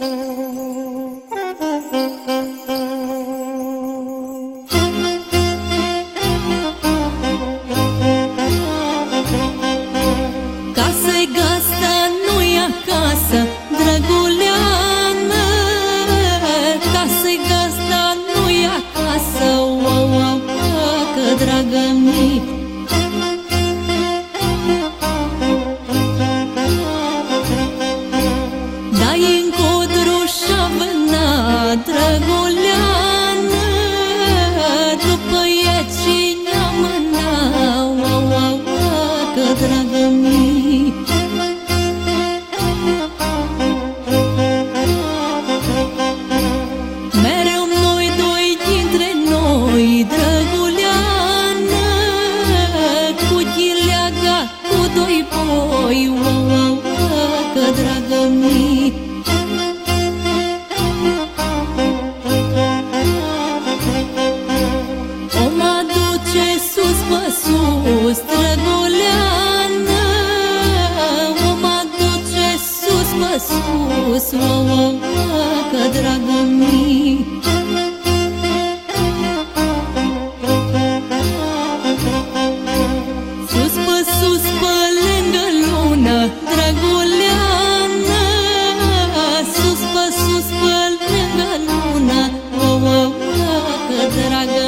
Casă-i gasta Drăguleană, după ieții sus, o, o, că dragă Sus, pe sus, pe lângă lună, draguleană Sus, pe sus, pe lângă lună, o, o, că dragă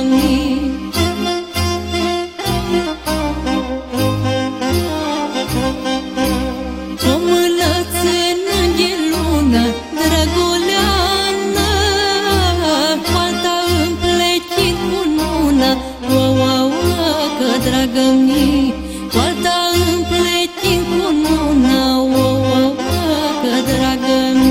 aulă, o aulă, că dragă mi Toalta împletim cu nună, o aulă, că dragă mi